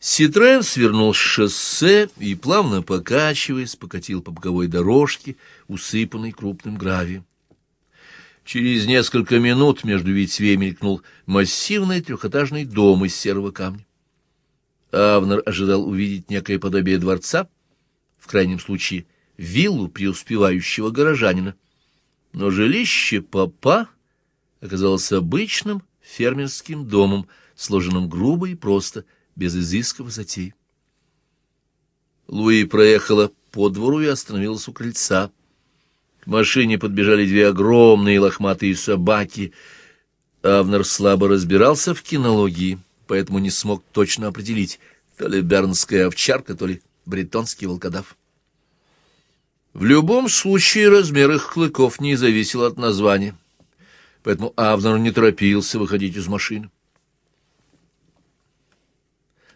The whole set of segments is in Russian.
Ситроен свернул с шоссе и, плавно покачиваясь, покатил по боковой дорожке, усыпанной крупным гравием. Через несколько минут между ветвей мелькнул массивный трехэтажный дом из серого камня. Авнер ожидал увидеть некое подобие дворца, в крайнем случае виллу преуспевающего горожанина. Но жилище папа оказалось обычным фермерским домом, сложенным грубо и просто — без изысков затей. Луи проехала по двору и остановилась у крыльца. К машине подбежали две огромные лохматые собаки. Авнер слабо разбирался в кинологии, поэтому не смог точно определить, то ли бернская овчарка, то ли бретонский волкодав. В любом случае размер их клыков не зависел от названия, поэтому Авнер не торопился выходить из машины.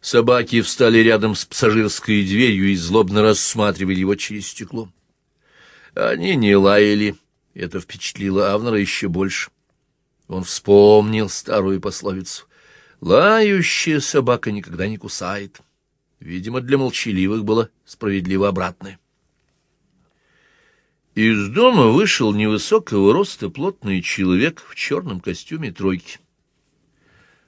Собаки встали рядом с пассажирской дверью и злобно рассматривали его через стекло. Они не лаяли, это впечатлило Авнера еще больше. Он вспомнил старую пословицу. «Лающая собака никогда не кусает». Видимо, для молчаливых было справедливо обратное. Из дома вышел невысокого роста плотный человек в черном костюме тройки.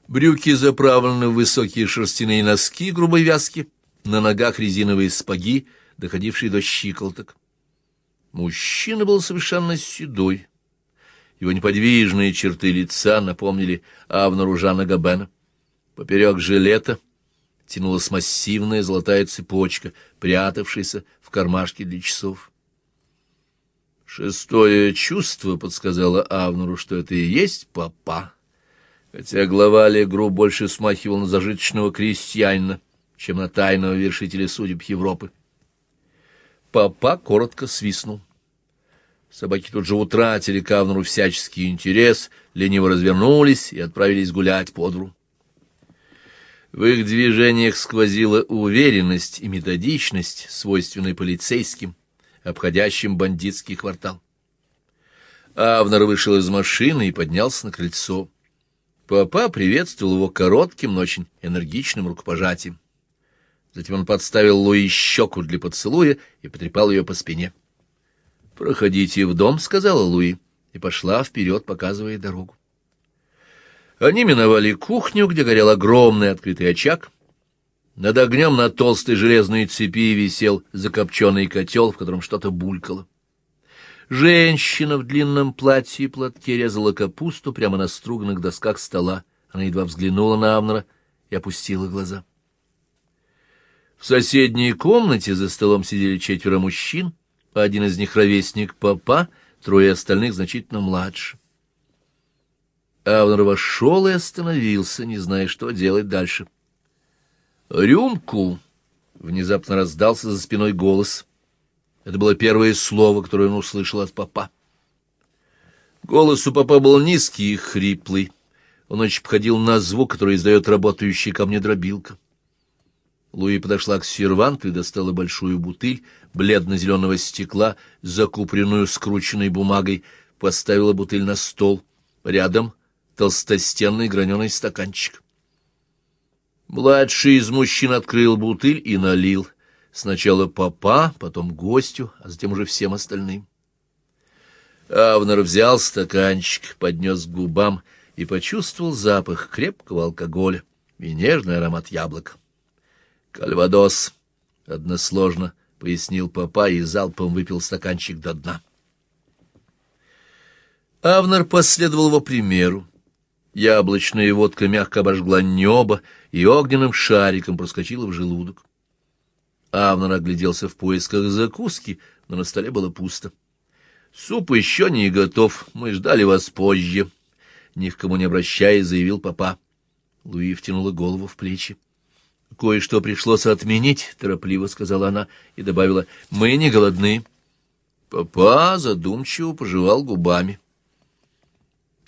Брюки заправлены в высокие шерстяные носки грубой вязки, на ногах резиновые спаги, доходившие до щиколоток. Мужчина был совершенно седой. Его неподвижные черты лица напомнили Авнору Жана Габена. Поперек жилета тянулась массивная золотая цепочка, прятавшаяся в кармашке для часов. Шестое чувство подсказало Авнуру, что это и есть папа хотя глава Легру больше смахивал на зажиточного крестьянина, чем на тайного вершителя судеб Европы. Папа коротко свистнул. Собаки тут же утратили Кавнеру всяческий интерес, лениво развернулись и отправились гулять по двору. В их движениях сквозила уверенность и методичность, свойственные полицейским, обходящим бандитский квартал. Авнер вышел из машины и поднялся на крыльцо. Папа приветствовал его коротким, но очень энергичным рукопожатием. Затем он подставил Луи щеку для поцелуя и потрепал ее по спине. «Проходите в дом», — сказала Луи, и пошла вперед, показывая дорогу. Они миновали кухню, где горел огромный открытый очаг. Над огнем на толстой железной цепи висел закопченный котел, в котором что-то булькало. Женщина в длинном платье и платке резала капусту прямо на струганных досках стола. Она едва взглянула на Авнера и опустила глаза. В соседней комнате за столом сидели четверо мужчин, один из них ровесник папа, трое остальных значительно младше. Авнер вошел и остановился, не зная, что делать дальше. «Рюмку!» — внезапно раздался за спиной голос — это было первое слово, которое он услышал от папа. Голос у папа был низкий и хриплый. Он очень походил на звук, который издает работающая ко мне дробилка. Луи подошла к серванту и достала большую бутыль бледно-зеленого стекла, закупленную скрученной бумагой, поставила бутыль на стол. Рядом толстостенный граненый стаканчик. Младший из мужчин открыл бутыль и налил. Сначала папа, потом гостю, а затем уже всем остальным. Авнер взял стаканчик, поднес к губам и почувствовал запах крепкого алкоголя и нежный аромат яблок. «Кальвадос», — односложно пояснил папа и залпом выпил стаканчик до дна. Авнер последовал его примеру. Яблочная водка мягко обожгла небо и огненным шариком проскочила в желудок. Авнер огляделся в поисках закуски, но на столе было пусто. «Суп еще не готов, мы ждали вас позже», — ни к кому не обращаясь, заявил папа. Луи втянула голову в плечи. «Кое-что пришлось отменить», — торопливо сказала она и добавила, — «мы не голодны». Папа задумчиво пожевал губами.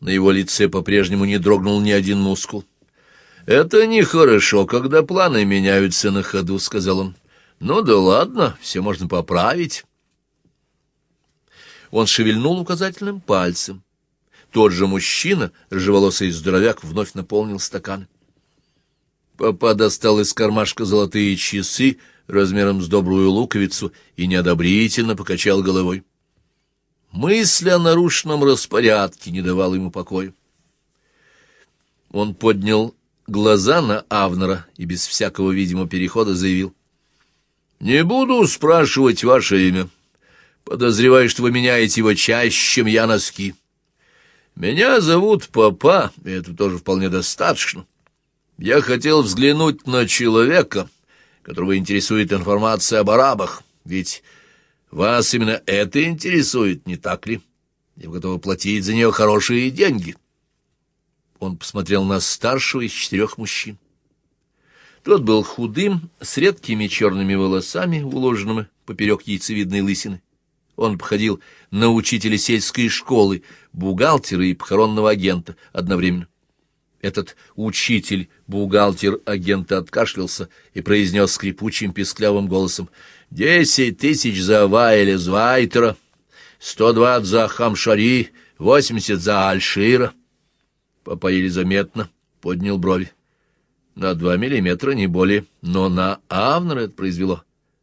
На его лице по-прежнему не дрогнул ни один мускул. «Это нехорошо, когда планы меняются на ходу», — сказал он. Ну да ладно, все можно поправить. Он шевельнул указательным пальцем. Тот же мужчина, рыжеволосый здоровяк, вновь наполнил стакан. Папа достал из кармашка золотые часы размером с добрую луковицу и неодобрительно покачал головой. Мысль о нарушенном распорядке не давала ему покоя. Он поднял глаза на Авнера и без всякого видимого перехода заявил. — Не буду спрашивать ваше имя. Подозреваю, что вы меняете его чаще, чем я носки. Меня зовут Папа, и это тоже вполне достаточно. Я хотел взглянуть на человека, которого интересует информация об арабах, ведь вас именно это интересует, не так ли? И вы готовы платить за нее хорошие деньги. Он посмотрел на старшего из четырех мужчин. Тот был худым, с редкими черными волосами, уложенными поперек яйцевидной лысины. Он походил на учителя сельской школы, бухгалтера и похоронного агента одновременно. Этот учитель, бухгалтер агента откашлялся и произнес скрипучим песклявым голосом «Десять тысяч за Вайля Звайтера, сто двадцать за Хамшари, восемьдесят за Альшира». Папа еле заметно поднял брови. На два миллиметра, не более, но на Авнера это произвело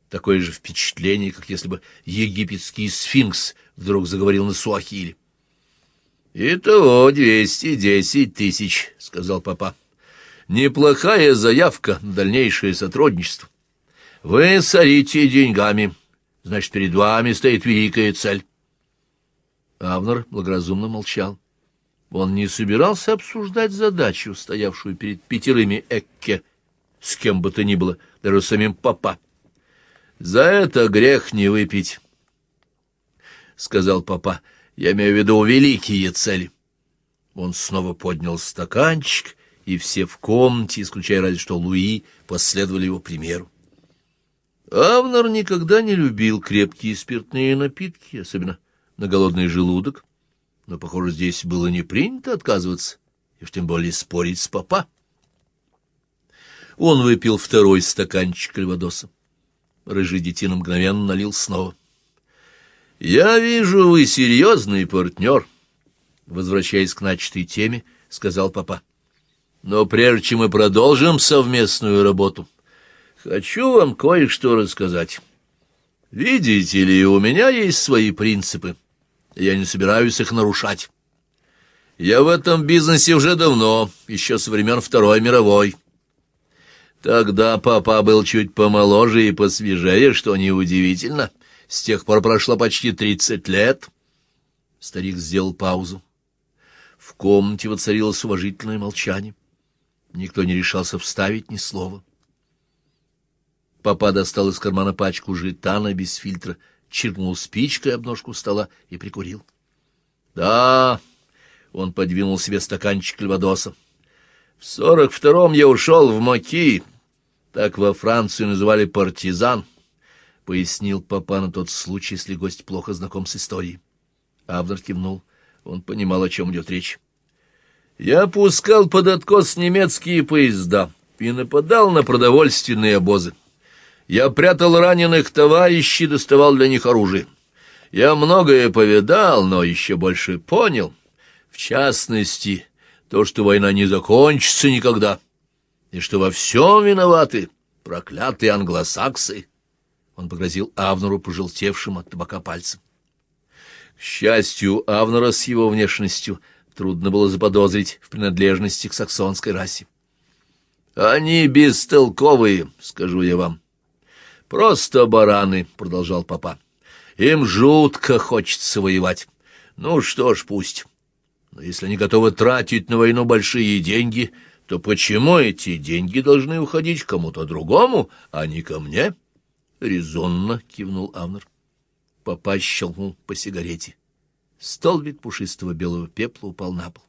такое же впечатление, как если бы египетский сфинкс вдруг заговорил на суахиле. «Итого двести десять тысяч», — сказал папа. «Неплохая заявка на дальнейшее сотрудничество. Вы сорите деньгами, значит, перед вами стоит великая цель». Авнер благоразумно молчал. Он не собирался обсуждать задачу, стоявшую перед пятерыми Экке, с кем бы то ни было, даже самим папа. «За это грех не выпить», — сказал папа. Я имею в виду великие цели. Он снова поднял стаканчик, и все в комнате, исключая разве что Луи, последовали его примеру. Авнер никогда не любил крепкие спиртные напитки, особенно на голодный желудок, но, похоже, здесь было не принято отказываться, и уж тем более спорить с папа. Он выпил второй стаканчик кальвадоса. Рыжий детина мгновенно налил снова. «Я вижу, вы серьезный партнер», — возвращаясь к начатой теме, сказал папа. «Но прежде чем мы продолжим совместную работу, хочу вам кое-что рассказать. Видите ли, у меня есть свои принципы, я не собираюсь их нарушать. Я в этом бизнесе уже давно, еще со времен Второй мировой». Тогда папа был чуть помоложе и посвежее, что неудивительно — с тех пор прошло почти тридцать лет. Старик сделал паузу. В комнате воцарилось уважительное молчание. Никто не решался вставить ни слова. Папа достал из кармана пачку жетана без фильтра, чиркнул спичкой обножку стола и прикурил. — Да, — он подвинул себе стаканчик львадоса. — В сорок втором я ушел в Маки, так во Францию называли партизан. —— пояснил папа на тот случай, если гость плохо знаком с историей. Авдор кивнул. Он понимал, о чем идет речь. «Я пускал под откос немецкие поезда и нападал на продовольственные обозы. Я прятал раненых товарищей, доставал для них оружие. Я многое повидал, но еще больше понял. В частности, то, что война не закончится никогда, и что во всем виноваты проклятые англосаксы». Он погрозил Авнору пожелтевшим от табака пальцем. К счастью, Авнора с его внешностью трудно было заподозрить в принадлежности к саксонской расе. «Они бестолковые, скажу я вам. Просто бараны», — продолжал папа. «Им жутко хочется воевать. Ну что ж, пусть. Но если они готовы тратить на войну большие деньги, то почему эти деньги должны уходить кому-то другому, а не ко мне?» резонно кивнул Авнер. Папа щелкнул по сигарете. Столбик пушистого белого пепла упал на пол.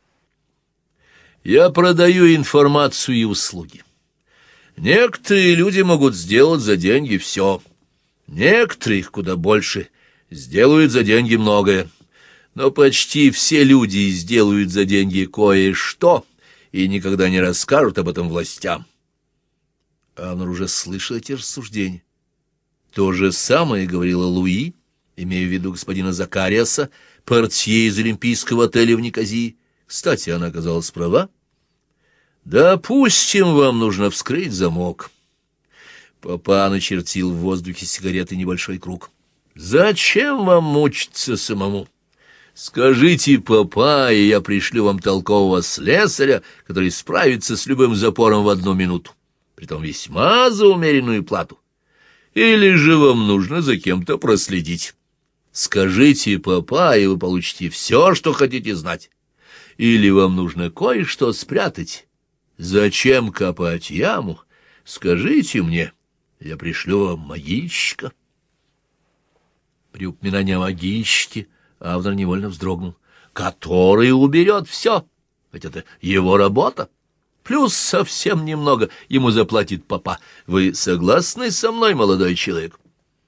Я продаю информацию и услуги. Некоторые люди могут сделать за деньги все. Некоторые, их куда больше, сделают за деньги многое. Но почти все люди сделают за деньги кое-что и никогда не расскажут об этом властям. Аннер уже слышал эти рассуждения. То же самое говорила Луи, имея в виду господина Закариаса, портье из Олимпийского отеля в Никозии. Кстати, она оказалась права. Допустим, вам нужно вскрыть замок. Папа начертил в воздухе сигареты небольшой круг. Зачем вам мучиться самому? Скажите, папа, и я пришлю вам толкового слесаря, который справится с любым запором в одну минуту, притом весьма за умеренную плату. Или же вам нужно за кем-то проследить? Скажите, папа, и вы получите все, что хотите знать. Или вам нужно кое-что спрятать? Зачем копать яму? Скажите мне, я пришлю вам магичка. При упоминании о магичке Авнер невольно вздрогнул. Который уберет все, ведь это его работа. Плюс совсем немного ему заплатит папа. Вы согласны со мной, молодой человек?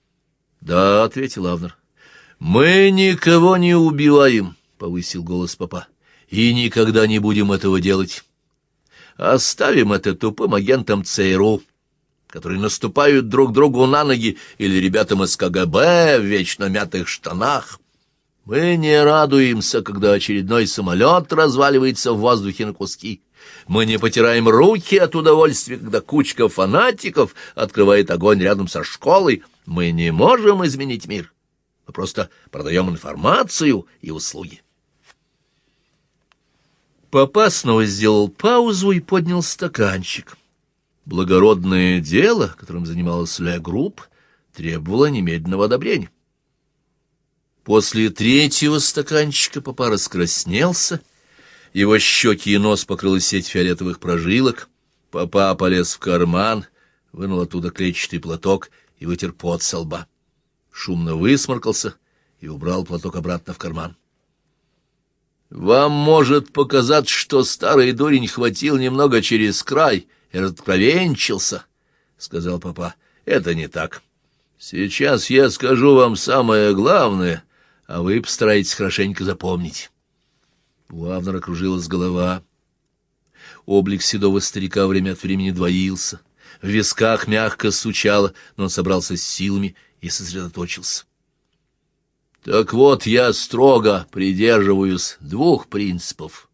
— Да, — ответил Авнер. — Мы никого не убиваем, — повысил голос папа, — и никогда не будем этого делать. Оставим это тупым агентам ЦРУ, которые наступают друг другу на ноги, или ребятам из КГБ в вечно мятых штанах. Мы не радуемся, когда очередной самолет разваливается в воздухе на куски. Мы не потираем руки от удовольствия, когда кучка фанатиков открывает огонь рядом со школой. Мы не можем изменить мир. Мы просто продаем информацию и услуги. Папа снова сделал паузу и поднял стаканчик. Благородное дело, которым занималась Ле Групп, требовало немедленного одобрения. После третьего стаканчика папа раскраснелся, его щеки и нос покрыла сеть фиолетовых прожилок, папа полез в карман, вынул оттуда клетчатый платок и вытер пот со лба. Шумно высморкался и убрал платок обратно в карман. Вам может показаться, что старый дурень хватил немного через край и откровенчился, — сказал папа. — Это не так. Сейчас я скажу вам самое главное, а вы постарайтесь хорошенько запомнить. У Авнера кружилась голова. Облик седого старика время от времени двоился. В висках мягко стучало, но он собрался с силами и сосредоточился. Так вот, я строго придерживаюсь двух принципов.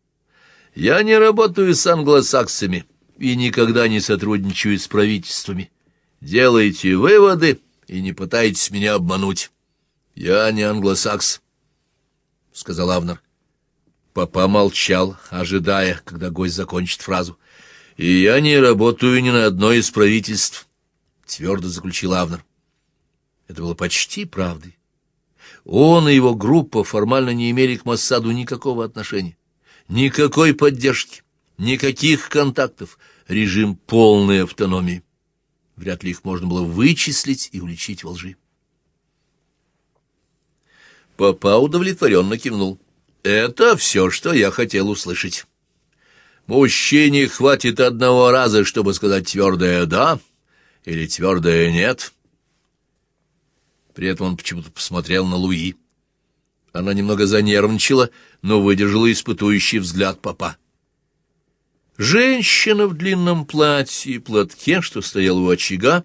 Я не работаю с англосаксами и никогда не сотрудничаю с правительствами. Делайте выводы и не пытайтесь меня обмануть. Я не англосакс, — сказал Авнер. Папа молчал, ожидая, когда гость закончит фразу. «И я не работаю ни на одно из правительств», — твердо заключил Авнер. Это было почти правдой. Он и его группа формально не имели к Моссаду никакого отношения, никакой поддержки, никаких контактов, режим полной автономии. Вряд ли их можно было вычислить и уличить во лжи. Папа удовлетворенно кивнул. «Это все, что я хотел услышать. Мужчине хватит одного раза, чтобы сказать твердое «да» или твердое «нет». При этом он почему-то посмотрел на Луи. Она немного занервничала, но выдержала испытующий взгляд папа. Женщина в длинном платье и платке, что стояла у очага,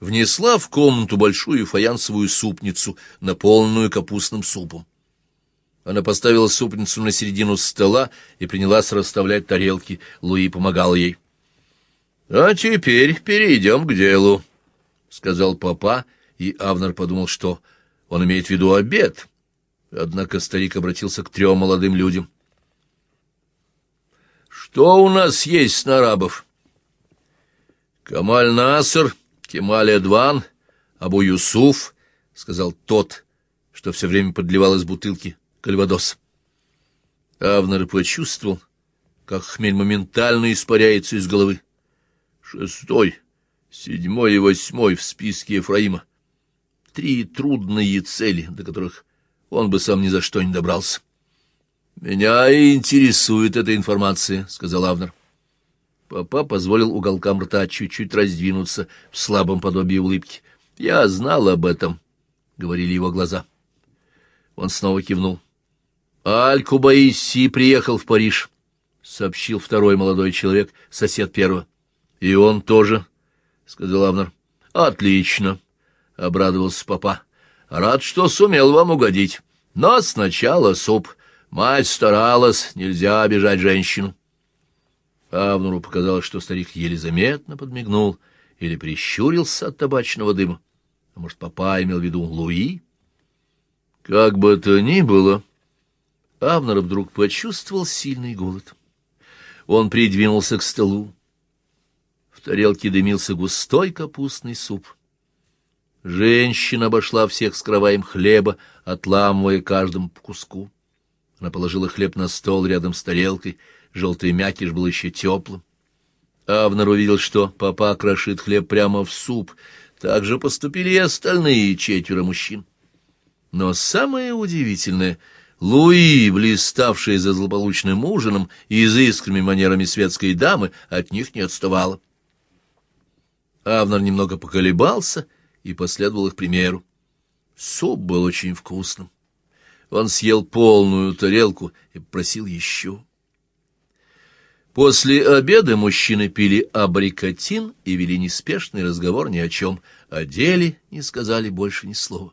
внесла в комнату большую фаянсовую супницу, наполненную капустным супом. Она поставила супницу на середину стола и принялась расставлять тарелки. Луи помогал ей. — А теперь перейдем к делу, — сказал папа, и Авнер подумал, что он имеет в виду обед. Однако старик обратился к трем молодым людям. «Что у нас есть на арабов?» «Камаль Наср, Кемаль Эдван, Абу Юсуф», — сказал тот, что все время подливал из бутылки кальвадос. Авнер почувствовал, как хмель моментально испаряется из головы. Шестой, седьмой и восьмой в списке Ефраима три трудные цели, до которых он бы сам ни за что не добрался. — Меня и интересует эта информация, — сказал Авнер. Папа позволил уголкам рта чуть-чуть раздвинуться в слабом подобии улыбки. — Я знал об этом, — говорили его глаза. Он снова кивнул. — Аль-Кубаиси приехал в Париж, — сообщил второй молодой человек, сосед первого. — И он тоже, — сказал Авнер. — Отлично. — обрадовался папа. — Рад, что сумел вам угодить. Но сначала суп. Мать старалась, нельзя обижать женщину. — Авнуру показалось, что старик еле заметно подмигнул или прищурился от табачного дыма. А может, папа имел в виду Луи? Как бы то ни было, Авнер вдруг почувствовал сильный голод. Он придвинулся к столу. В тарелке дымился густой капустный суп. Женщина обошла всех с кроваем хлеба, отламывая каждому по куску. Она положила хлеб на стол рядом с тарелкой, желтый мякиш был еще теплым. Авнер увидел, что папа крошит хлеб прямо в суп. Так же поступили и остальные четверо мужчин. Но самое удивительное — Луи, блиставшая за злополучным ужином и изыскрыми манерами светской дамы, от них не отставала. Авнер немного поколебался и последовал их примеру. Суп был очень вкусным. Он съел полную тарелку и попросил еще. После обеда мужчины пили абрикотин и вели неспешный разговор ни о чем, о деле не сказали больше ни слова.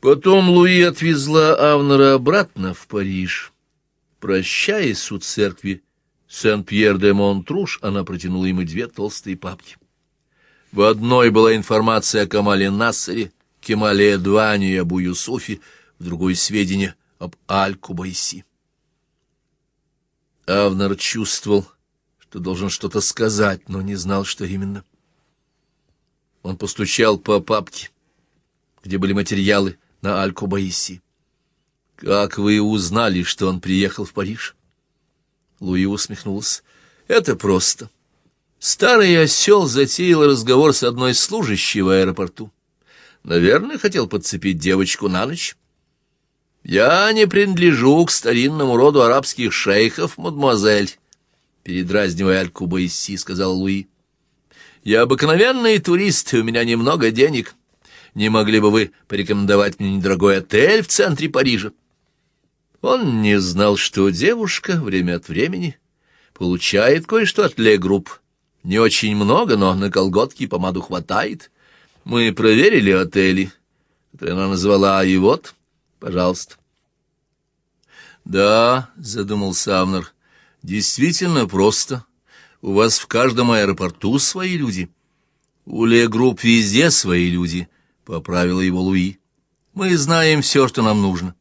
Потом Луи отвезла Авнера обратно в Париж. Прощаясь у церкви Сен-Пьер-де-Монтруш, она протянула ему две толстые папки. В одной была информация о Камале Нассере, Кемале Эдване и Абу Юсуфе, в другой — сведения об Аль-Кубайси. Авнер чувствовал, что должен что-то сказать, но не знал, что именно. Он постучал по папке, где были материалы на Аль-Кубаиси. «Как вы узнали, что он приехал в Париж?» Луи усмехнулся. «Это просто. Старый осел затеял разговор с одной служащей в аэропорту. Наверное, хотел подцепить девочку на ночь». «Я не принадлежу к старинному роду арабских шейхов, мадемуазель», — передразнивая Аль-Кубаиси, сказал Луи. «Я обыкновенный турист, и у меня немного денег». Не могли бы вы порекомендовать мне недорогой отель в центре Парижа? Он не знал, что девушка время от времени получает кое-что от Ле-групп. Не очень много, но на колготки помаду хватает. Мы проверили отели, которые она назвала, и вот, пожалуйста. Да, задумался Авнер, действительно просто. У вас в каждом аэропорту свои люди. У Ле-групп везде свои люди —— поправила его Луи. «Мы знаем все, что нам нужно».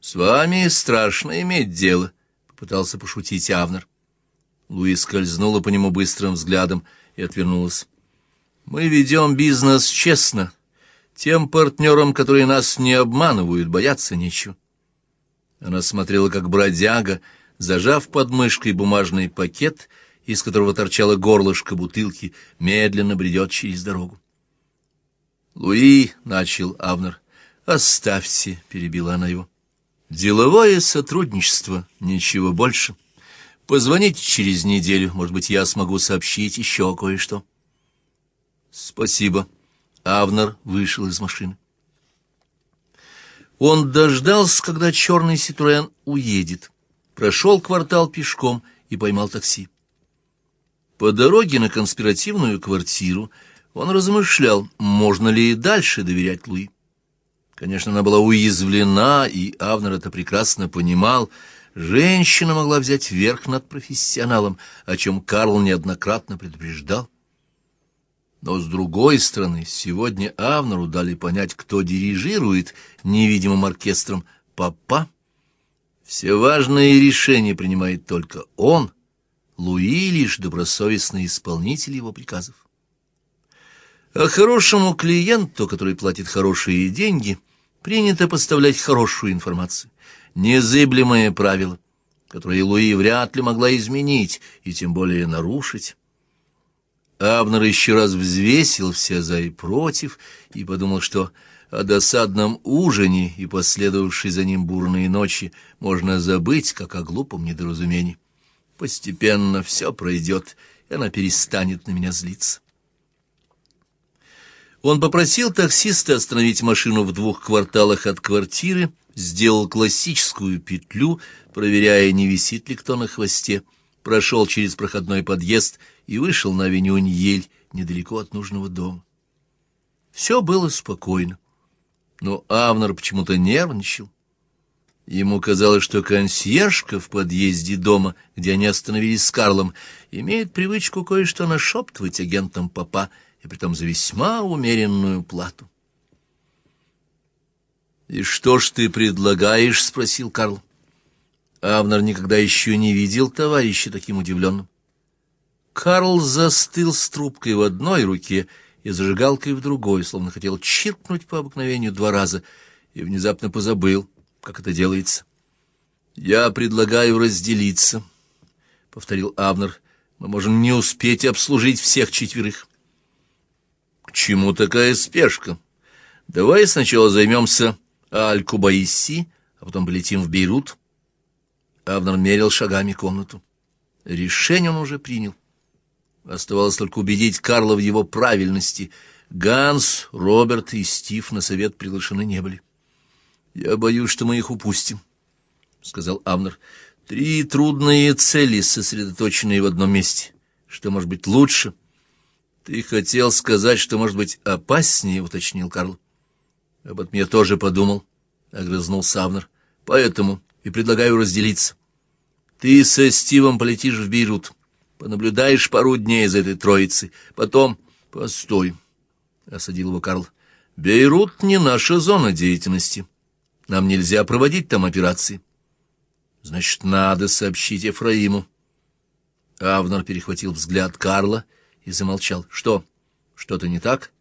«С вами страшно иметь дело», — попытался пошутить Авнер. Луи скользнула по нему быстрым взглядом и отвернулась. «Мы ведем бизнес честно. Тем партнерам, которые нас не обманывают, бояться нечего». Она смотрела, как бродяга, зажав под мышкой бумажный пакет, из которого торчало горлышко бутылки, медленно бредет через дорогу. «Луи», — начал Авнер, — «оставьте», — перебила она его. «Деловое сотрудничество, ничего больше. Позвоните через неделю, может быть, я смогу сообщить еще кое-что». «Спасибо». Авнер вышел из машины. Он дождался, когда черный Ситроен уедет, прошел квартал пешком и поймал такси. По дороге на конспиративную квартиру он размышлял, можно ли и дальше доверять Луи. Конечно, она была уязвлена, и Авнер это прекрасно понимал. Женщина могла взять верх над профессионалом, о чем Карл неоднократно предупреждал. Но, с другой стороны, сегодня Авнеру дали понять, кто дирижирует невидимым оркестром папа. Все важные решения принимает только он, Луи лишь добросовестный исполнитель его приказов. А хорошему клиенту, который платит хорошие деньги, принято поставлять хорошую информацию. Незыблемое правило, которое Луи вряд ли могла изменить и тем более нарушить. Абнер еще раз взвесил все за и против и подумал, что о досадном ужине и последовавшей за ним бурные ночи можно забыть, как о глупом недоразумении. Постепенно все пройдет, и она перестанет на меня злиться. Он попросил таксиста остановить машину в двух кварталах от квартиры, сделал классическую петлю, проверяя, не висит ли кто на хвосте, прошел через проходной подъезд и вышел на авеню Ньель, недалеко от нужного дома. Все было спокойно, но Авнер почему-то нервничал. Ему казалось, что консьержка в подъезде дома, где они остановились с Карлом, имеет привычку кое-что нашептывать агентам папа, и притом за весьма умеренную плату. «И что ж ты предлагаешь?» — спросил Карл. Авнер никогда еще не видел товарища таким удивленным. Карл застыл с трубкой в одной руке и зажигалкой в другой, словно хотел чиркнуть по обыкновению два раза, и внезапно позабыл, как это делается. «Я предлагаю разделиться», — повторил Авнер. «Мы можем не успеть обслужить всех четверых». «К чему такая спешка? Давай сначала займемся Аль-Кубаиси, а потом полетим в Бейрут». Авнер мерил шагами комнату. Решение он уже принял. Оставалось только убедить Карла в его правильности. Ганс, Роберт и Стив на совет приглашены не были. «Я боюсь, что мы их упустим», — сказал Авнер. «Три трудные цели, сосредоточенные в одном месте. Что может быть лучше?» «Ты хотел сказать, что может быть опаснее», — уточнил Карл. «Об этом я тоже подумал», — огрызнулся Авнер. «Поэтому и предлагаю разделиться. Ты со Стивом полетишь в Бейрут, понаблюдаешь пару дней за этой троицей, потом... Постой, — осадил его Карл. Бейрут не наша зона деятельности. Нам нельзя проводить там операции. Значит, надо сообщить Ефраиму. Авнер перехватил взгляд Карла и замолчал. Что? Что-то не так?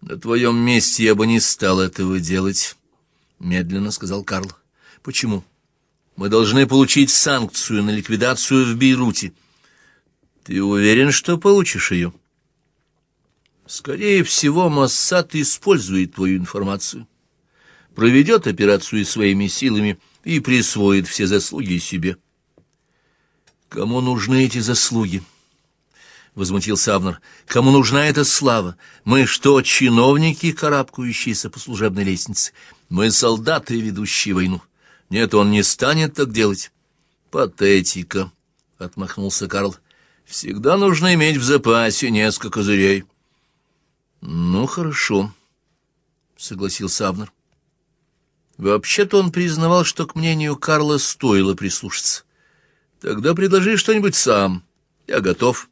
На твоем месте я бы не стал этого делать, — медленно сказал Карл. Почему? Мы должны получить санкцию на ликвидацию в Бейруте. Ты уверен, что получишь ее? Скорее всего, Моссад использует твою информацию, проведет операцию своими силами и присвоит все заслуги себе. Кому нужны эти заслуги? — возмутился Авнер. — Кому нужна эта слава? Мы что, чиновники, карабкающиеся по служебной лестнице? Мы солдаты, ведущие войну. Нет, он не станет так делать. Патетика, — отмахнулся Карл. Всегда нужно иметь в запасе несколько козырей. Ну, хорошо, — согласился Авнер. Вообще-то он признавал, что к мнению Карла стоило прислушаться. Тогда предложи что-нибудь сам. Я готов.